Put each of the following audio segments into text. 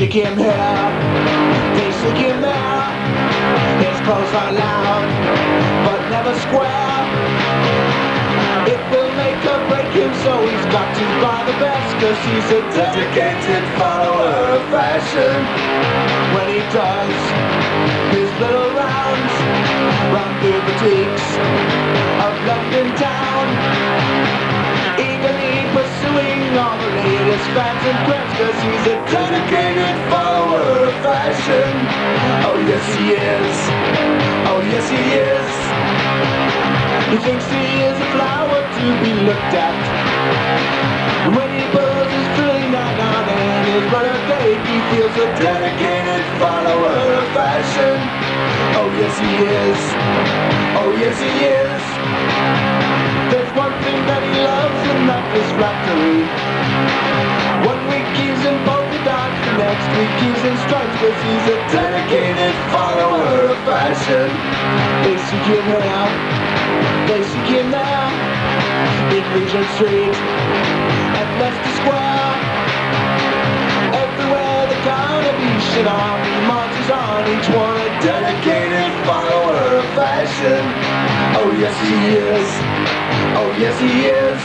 seek him here, they seek him there. His clothes are loud, but never square. It will make or break him, so he's got to buy the best, cause he's a dedicated follower of fashion. When he does latest fads and trends, cause he's a dedicated follower of fashion. Oh yes he is, oh yes he is. He thinks he is a flower to be looked at. When he pulls his string on and his brother cake, he feels a dedicated follower of fashion. Oh yes he is, loves and that is flattery. One week he's in polka dots, the next week he's in stripes, cause he's a dedicated follower of fashion. They seek him out, they seek him there, in Regent Street, at Leicester Square. Everywhere the combination army marches on, each one a dedicated follower of fashion. Oh yes he is, oh yes he is.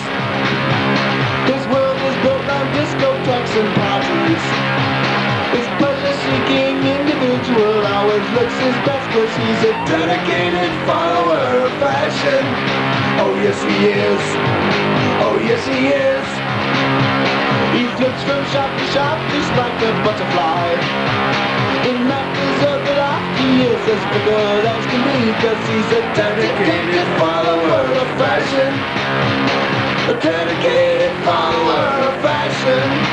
His world is built on discotheques and parties. His pleasure-seeking individual always looks his best cause he's a dedicated follower of fashion. Oh yes he is, oh yes he is. He flips from shop to shop just like a butterfly. In of the life, he is as fickle as can be cause he's a dedicated follower of fashion. A dedicated follower of fashion.